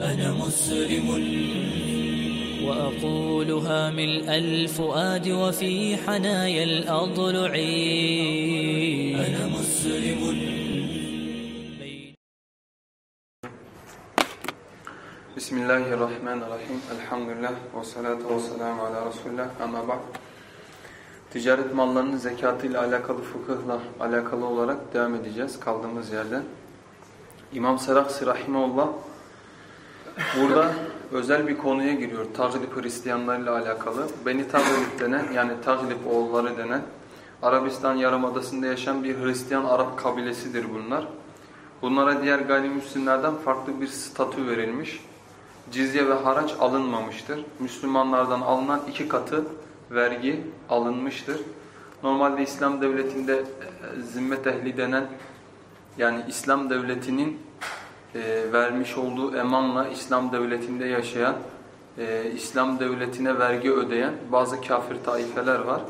أنا مسلم وأقولها ملء الفؤاد وفي حنايا الأضلع أنا مسلم Bismillahirrahmanirrahim. Elhamdülillah ve salatu ve selamu ala Resulullah. Ama bak. Ticaret mallarının zekatı ile alakalı fıkıhla alakalı olarak devam edeceğiz kaldığımız yerden. İmam Seraksi Rahimullah burada özel bir konuya giriyor. Taglip Hristiyanlarıyla alakalı. Beni Taglip denen yani Taglip oğulları denen Arabistan Yarımadası'nda yaşayan bir Hristiyan Arap kabilesidir bunlar. Bunlara diğer gayrimüslimlerden farklı bir statü verilmiş. Cizye ve haraç alınmamıştır. Müslümanlardan alınan iki katı vergi alınmıştır. Normalde İslam devletinde e, zimmet ehli denen yani İslam devletinin e, vermiş olduğu emanla İslam devletinde yaşayan, e, İslam devletine vergi ödeyen bazı kafir taifeler var.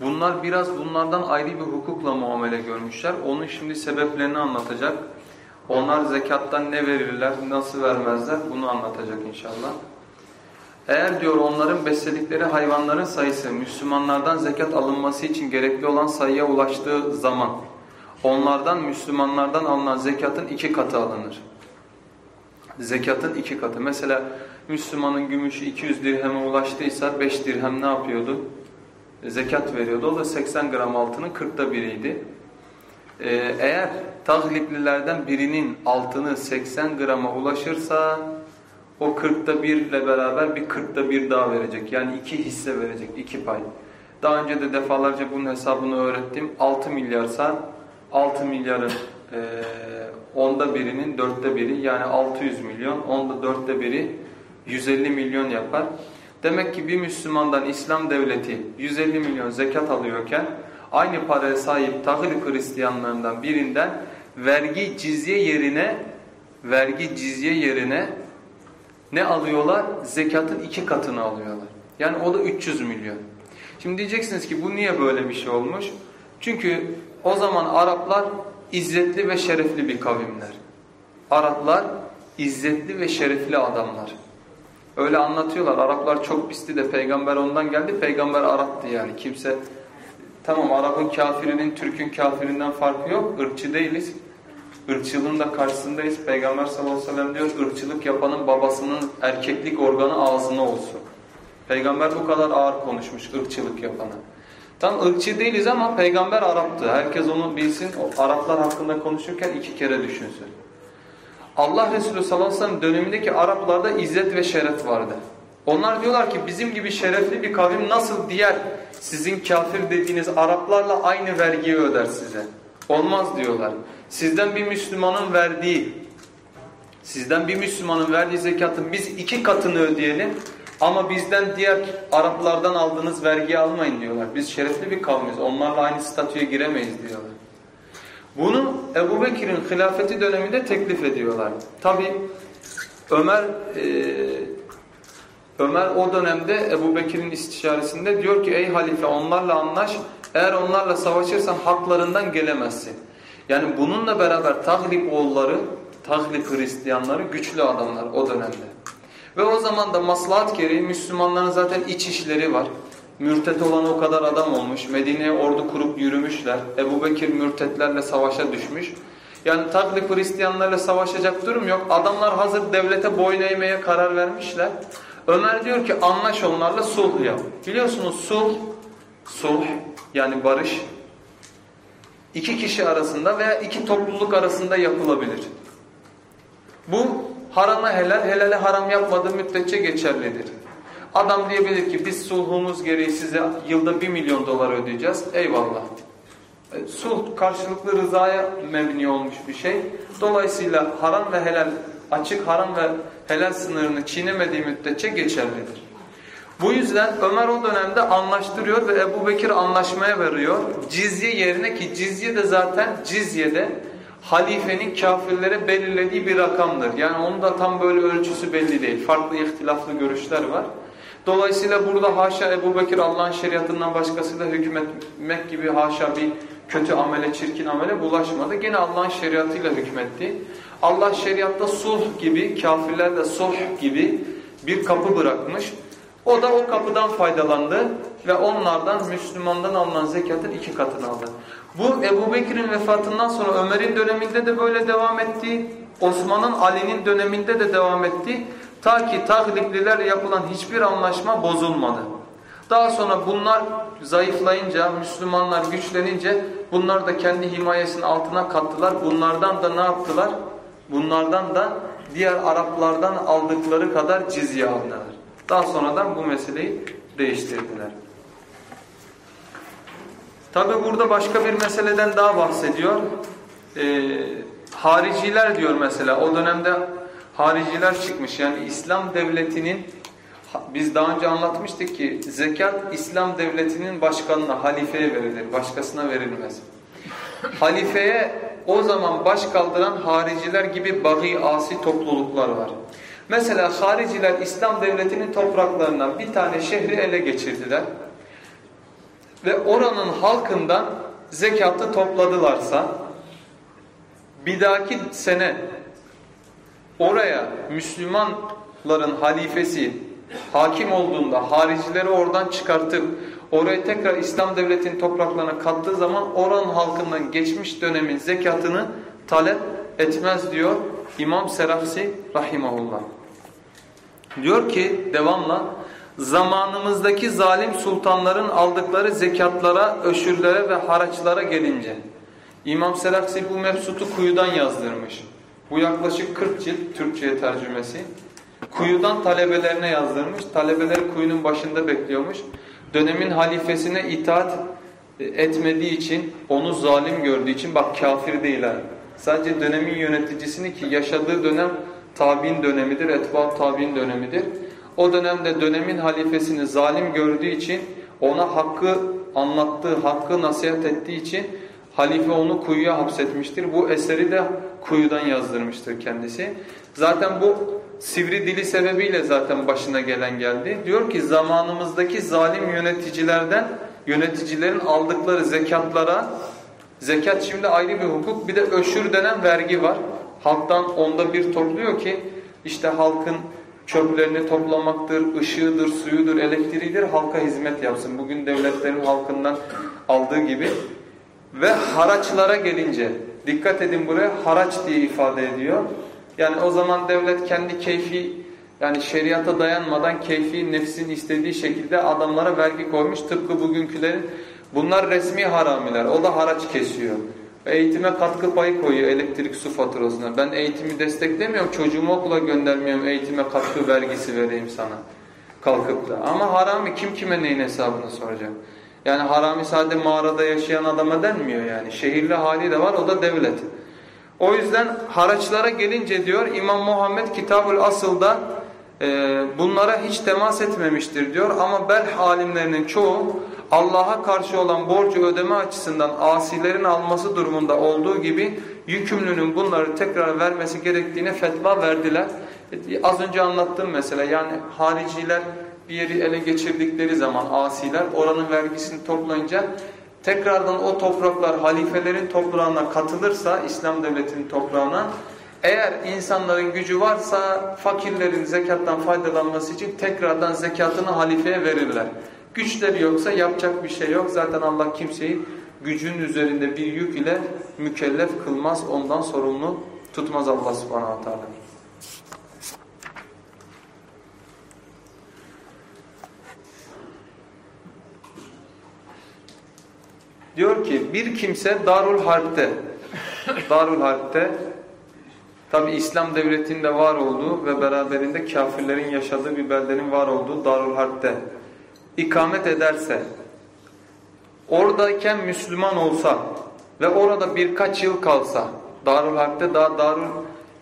Bunlar biraz bunlardan ayrı bir hukukla muamele görmüşler. Onun şimdi sebeplerini anlatacak. Onlar zekattan ne verirler, nasıl vermezler bunu anlatacak inşallah. Eğer diyor onların besledikleri hayvanların sayısı Müslümanlardan zekat alınması için gerekli olan sayıya ulaştığı zaman onlardan Müslümanlardan alınan zekatın iki katı alınır. Zekatın iki katı. Mesela Müslümanın gümüşü 200 dirheme ulaştıysa 5 dirhem ne yapıyordu? Zekat veriyordu. O da 80 gram altının 40'ta biriydi. Ee, eğer tagliplilerden birinin altını 80 grama ulaşırsa o 40'ta 1 ile beraber bir 40'ta 1 daha verecek. Yani iki hisse verecek, iki pay. Daha önce de defalarca bunun hesabını öğrettim. 6 milyarsa 6 milyarın e, onda birinin dörtte biri yani 600 milyon, onda dörtte biri 150 milyon yapar. Demek ki bir Müslümandan İslam devleti 150 milyon zekat alıyorken aynı paraya sahip Tahrip Hristiyanlarından birinden vergi cizye yerine vergi cizye yerine ne alıyorlar? Zekatın iki katını alıyorlar. Yani o da 300 milyon. Şimdi diyeceksiniz ki bu niye böyle bir şey olmuş? Çünkü o zaman Araplar izzetli ve şerefli bir kavimler. Araplar izzetli ve şerefli adamlar. Öyle anlatıyorlar. Araplar çok pisti de peygamber ondan geldi. Peygamber Arap'tı yani. Kimse tamam Arap'ın kafirinin Türk'ün kafirinden farkı yok. Irkçı değiliz. Irkçılığın da karşısındayız. Peygamber sallallahu aleyhi ve sellem diyor ırkçılık yapanın babasının erkeklik organı ağzına olsun. Peygamber bu kadar ağır konuşmuş ırkçılık yapana. Tam ırkçı değiliz ama peygamber Arap'tı. Herkes onu bilsin. O Araplar hakkında konuşurken iki kere düşünsün. Allah Resulü sallallahu aleyhi ve sellem dönemindeki Araplarda izzet ve şeref vardı. Onlar diyorlar ki bizim gibi şerefli bir kavim nasıl diğer sizin kafir dediğiniz Araplarla aynı vergiyi öder size. Olmaz diyorlar. Sizden bir Müslümanın verdiği, sizden bir Müslümanın verdiği zekatın biz iki katını ödeyelim ama bizden diğer Araplardan aldığınız vergiyi almayın diyorlar. Biz şerefli bir kavmiz, onlarla aynı statüye giremeyiz diyorlar. Bunu Ebu Bekir'in hilafeti döneminde teklif ediyorlar. Tabi Ömer e, Ömer o dönemde Ebu Bekir'in istişaresinde diyor ki ey halife onlarla anlaş eğer onlarla savaşırsan haklarından gelemezsin. Yani bununla beraber Taglip oğulları, Taglip Hristiyanları güçlü adamlar o dönemde. Ve o zaman da maslahat gereği Müslümanların zaten iç işleri var. Mürtet olan o kadar adam olmuş. Medine'ye ordu kurup yürümüşler. Ebu Bekir mürtetlerle savaşa düşmüş. Yani Taglip Hristiyanlarla savaşacak durum yok. Adamlar hazır devlete boyun eğmeye karar vermişler. Ömer diyor ki anlaş onlarla sulh yap. Biliyorsunuz sulh, sulh yani barış iki kişi arasında veya iki topluluk arasında yapılabilir. Bu harama helal, helale haram yapmadığı müddetçe geçerlidir. Adam diyebilir ki biz sulhumuz gereği size yılda bir milyon dolar ödeyeceğiz. Eyvallah. E, sulh karşılıklı rızaya mebni olmuş bir şey. Dolayısıyla haram ve helal, açık haram ve helal sınırını çiğnemediği müddetçe geçerlidir. Bu yüzden Ömer o dönemde anlaştırıyor ve Ebu Bekir anlaşmaya veriyor. Cizye yerine ki cizye de zaten cizyede halifenin kafirlere belirlediği bir rakamdır. Yani onun da tam böyle ölçüsü belli değil. Farklı ihtilaflı görüşler var. Dolayısıyla burada haşa Ebu Bekir Allah'ın şeriatından başkasıyla hükmetmek gibi haşa bir kötü amele, çirkin amele bulaşmadı. Gene Allah'ın şeriatıyla hükmetti. Allah şeriatta sulh gibi, kafirlerle sulh gibi bir kapı bırakmış. O da o kapıdan faydalandı ve onlardan Müslümandan alınan zekatın iki katını aldı. Bu Ebu Bekir'in vefatından sonra Ömer'in döneminde de böyle devam etti. Osman'ın Ali'nin döneminde de devam etti. Ta ki tagliplilerle yapılan hiçbir anlaşma bozulmadı. Daha sonra bunlar zayıflayınca, Müslümanlar güçlenince bunlar da kendi himayesinin altına kattılar. Bunlardan da ne yaptılar? Bunlardan da diğer Araplardan aldıkları kadar cizye aldılar. Daha sonradan bu meseleyi değiştirdiler. Tabi burada başka bir meseleden daha bahsediyor. Ee, hariciler diyor mesela o dönemde hariciler çıkmış. Yani İslam devletinin biz daha önce anlatmıştık ki zekat İslam devletinin başkanına, halifeye verilir. Başkasına verilmez. Halifeye o zaman baş kaldıran hariciler gibi bagi asi topluluklar var. Mesela hariciler İslam devletinin topraklarından bir tane şehri ele geçirdiler. Ve oranın halkından zekatı topladılarsa bir dahaki sene oraya Müslümanların halifesi hakim olduğunda haricileri oradan çıkartıp oraya tekrar İslam devletinin topraklarına kattığı zaman oranın halkından geçmiş dönemin zekatını talep etmez diyor İmam Serafsi rahimahullah. Diyor ki devamla zamanımızdaki zalim sultanların aldıkları zekatlara, öşürlere ve haraçlara gelince İmam Selaksi bu mefsutu kuyudan yazdırmış. Bu yaklaşık 40 cilt Türkçe'ye tercümesi. Kuyudan talebelerine yazdırmış. Talebeleri kuyunun başında bekliyormuş. Dönemin halifesine itaat etmediği için, onu zalim gördüğü için, bak kafir değil ha. Sadece dönemin yöneticisini ki yaşadığı dönem tabi'in dönemidir, etbaat tabi'in dönemidir. O dönemde dönemin halifesini zalim gördüğü için, ona hakkı anlattığı, hakkı nasihat ettiği için halife onu kuyuya hapsetmiştir. Bu eseri de kuyudan yazdırmıştır kendisi. Zaten bu sivri dili sebebiyle zaten başına gelen geldi. Diyor ki zamanımızdaki zalim yöneticilerden yöneticilerin aldıkları zekatlara zekat şimdi ayrı bir hukuk bir de öşür denen vergi var. Halktan onda bir topluyor ki işte halkın çöplerini toplamaktır, ışığıdır, suyudur, elektriğidir halka hizmet yapsın. Bugün devletlerin halkından aldığı gibi ve haraçlara gelince dikkat edin buraya haraç diye ifade ediyor. Yani o zaman devlet kendi keyfi yani şeriata dayanmadan keyfi nefsin istediği şekilde adamlara vergi koymuş. Tıpkı bugünkülerin bunlar resmi haramiler. O da haraç kesiyor. Eğitime katkı payı koyuyor elektrik su faturasına. Ben eğitimi desteklemiyorum. Çocuğumu okula göndermiyorum. Eğitime katkı vergisi vereyim sana. Kalkıp da. Ama harami kim kime neyin hesabını soracak? Yani harami sadece mağarada yaşayan adama denmiyor yani. Şehirli hali de var o da devlet. O yüzden haraçlara gelince diyor İmam Muhammed Kitabul Asıl'da e, bunlara hiç temas etmemiştir diyor. Ama Belh alimlerinin çoğu Allah'a karşı olan borcu ödeme açısından asilerin alması durumunda olduğu gibi yükümlünün bunları tekrar vermesi gerektiğine fetva verdiler. E, az önce anlattığım mesela yani hariciler bir yeri ele geçirdikleri zaman asiler oranın vergisini toplayınca tekrardan o topraklar halifelerin toprağına katılırsa İslam devletinin toprağına eğer insanların gücü varsa fakirlerin zekattan faydalanması için tekrardan zekatını halifeye verirler. Güçleri yoksa yapacak bir şey yok. Zaten Allah kimseyi gücün üzerinde bir yük ile mükellef kılmaz. Ondan sorumlu tutmaz Allah subhanahu teala. Diyor ki bir kimse Darul Harp'te Darul Harp'te tabi İslam devletinde var olduğu ve beraberinde kafirlerin yaşadığı bir beldenin var olduğu Darul Harp'te ikamet ederse oradayken Müslüman olsa ve orada birkaç yıl kalsa Darul Harp'te daha Darul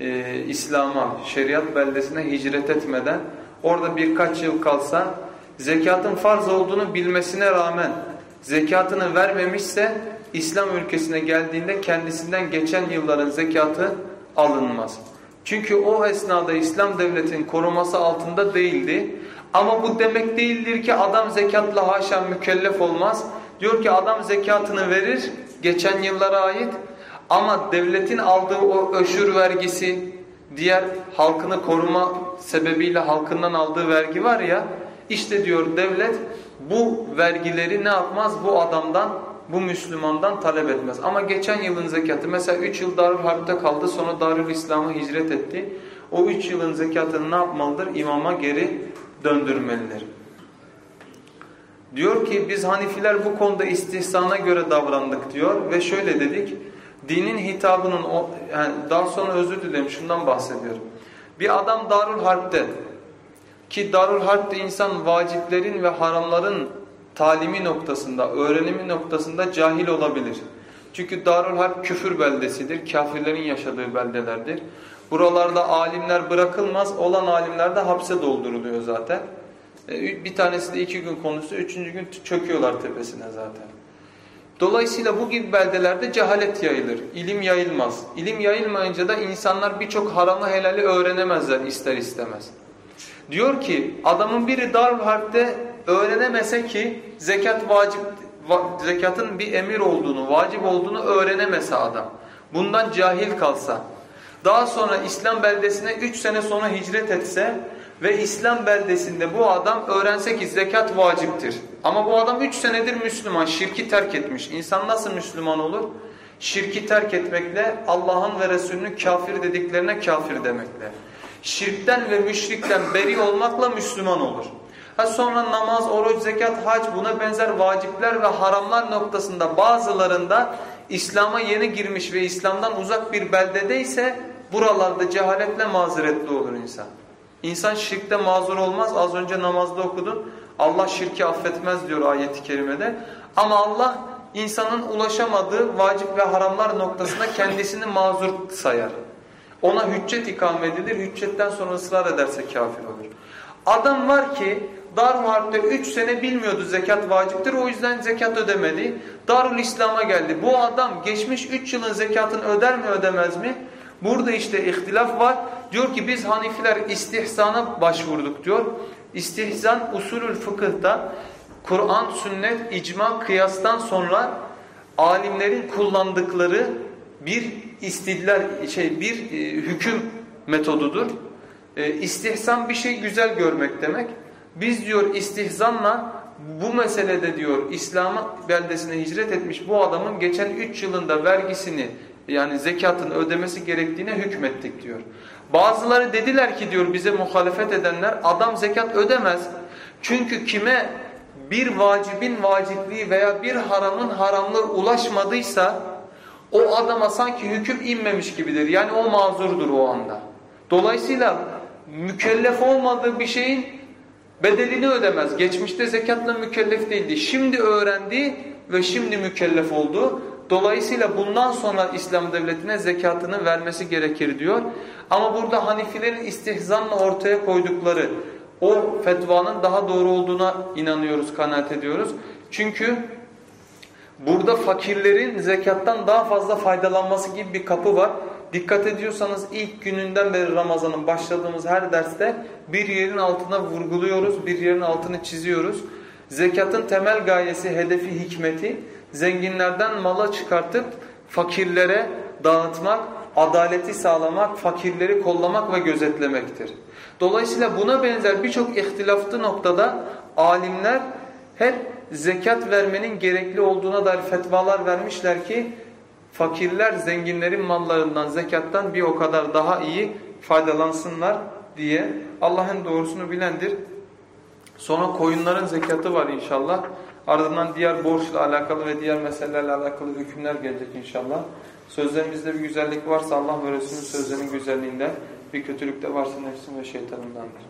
e, İslam'a, şeriat beldesine hicret etmeden orada birkaç yıl kalsa zekatın farz olduğunu bilmesine rağmen zekatını vermemişse İslam ülkesine geldiğinde kendisinden geçen yılların zekatı alınmaz. Çünkü o esnada İslam devletinin koruması altında değildi. Ama bu demek değildir ki adam zekatla haşa mükellef olmaz. Diyor ki adam zekatını verir geçen yıllara ait ama devletin aldığı o öşür vergisi, diğer halkını koruma sebebiyle halkından aldığı vergi var ya, işte diyor devlet bu vergileri ne yapmaz? Bu adamdan, bu Müslümandan talep etmez. Ama geçen yılın zekatı mesela 3 yıl Darül Harp'te kaldı sonra Darül İslam'a hicret etti. O 3 yılın zekatını ne yapmalıdır? İmama geri döndürmelidir. Diyor ki biz Hanifiler bu konuda istihsana göre davrandık diyor ve şöyle dedik. Dinin hitabının o yani daha sonra özür dilerim şundan bahsediyorum. Bir adam Darül Harp'te ki Darül Harp'te insan vaciplerin ve haramların talimi noktasında, öğrenimi noktasında cahil olabilir. Çünkü Darül Harp küfür beldesidir, kafirlerin yaşadığı beldelerdir. Buralarda alimler bırakılmaz, olan alimler de hapse dolduruluyor zaten. E, bir tanesi de iki gün konuşsa, üçüncü gün çöküyorlar tepesine zaten. Dolayısıyla bu gibi beldelerde cehalet yayılır, ilim yayılmaz. İlim yayılmayınca da insanlar birçok haramı helali öğrenemezler ister istemez. Diyor ki adamın biri Darül Harp'te öğrenemese ki zekat vacip zekatın bir emir olduğunu, vacip olduğunu öğrenemese adam. Bundan cahil kalsa. Daha sonra İslam beldesine 3 sene sonra hicret etse ve İslam beldesinde bu adam öğrense ki zekat vaciptir. Ama bu adam 3 senedir Müslüman, şirki terk etmiş. İnsan nasıl Müslüman olur? Şirki terk etmekle, Allah'ın ve Resulünün kafir dediklerine kafir demekle. Şirkten ve müşrikten beri olmakla Müslüman olur. Ha sonra namaz, oruç, zekat, hac buna benzer vacipler ve haramlar noktasında bazılarında İslam'a yeni girmiş ve İslam'dan uzak bir beldedeyse buralarda cehaletle mazeretli olur insan. İnsan şirkte mazur olmaz. Az önce namazda okudun. Allah şirki affetmez diyor ayeti kerimede. Ama Allah insanın ulaşamadığı vacip ve haramlar noktasında kendisini mazur sayar. Ona hüccet ikame edilir. Hüccetten sonra ısrar ederse kafir olur. Adam var ki Darul Harp'te 3 sene bilmiyordu zekat vaciptir. O yüzden zekat ödemedi. Darul İslam'a geldi. Bu adam geçmiş 3 yılın zekatını öder mi ödemez mi? Burada işte ihtilaf var. Diyor ki biz Hanifiler istihsana başvurduk diyor. İstihsan usulül fıkıhta Kur'an, sünnet, icma, kıyastan sonra alimlerin kullandıkları bir istidlal şey bir e, hüküm metodudur. E, istihsan bir şey güzel görmek demek. Biz diyor istihzanla bu meselede diyor İslam beldesine hicret etmiş bu adamın geçen 3 yılında vergisini yani zekatını ödemesi gerektiğine hükmettik diyor. Bazıları dediler ki diyor bize muhalefet edenler adam zekat ödemez. Çünkü kime bir vacibin vacipliği veya bir haramın haramlığı ulaşmadıysa o adama sanki hüküm inmemiş gibidir. Yani o mazurdur o anda. Dolayısıyla mükellef olmadığı bir şeyin bedelini ödemez. Geçmişte zekatla mükellef değildi. Şimdi öğrendi ve şimdi mükellef oldu. Dolayısıyla bundan sonra İslam devletine zekatını vermesi gerekir diyor. Ama burada Hanifilerin istihzanla ortaya koydukları o fetvanın daha doğru olduğuna inanıyoruz, kanaat ediyoruz. Çünkü burada fakirlerin zekattan daha fazla faydalanması gibi bir kapı var. Dikkat ediyorsanız ilk gününden beri Ramazan'ın başladığımız her derste bir yerin altına vurguluyoruz, bir yerin altını çiziyoruz. Zekatın temel gayesi, hedefi, hikmeti zenginlerden mala çıkartıp fakirlere dağıtmak, adaleti sağlamak, fakirleri kollamak ve gözetlemektir. Dolayısıyla buna benzer birçok ihtilaflı noktada alimler hep zekat vermenin gerekli olduğuna dair fetvalar vermişler ki fakirler zenginlerin mallarından, zekattan bir o kadar daha iyi faydalansınlar diye Allah'ın doğrusunu bilendir. Sonra koyunların zekatı var inşallah. Ardından diğer borçla alakalı ve diğer meselelerle alakalı hükümler gelecek inşallah. Sözlerimizde bir güzellik varsa Allah ve Resulünün sözlerinin güzelliğinden, bir kötülük de varsa nefsim ve şeytanındandır.